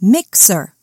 mixer.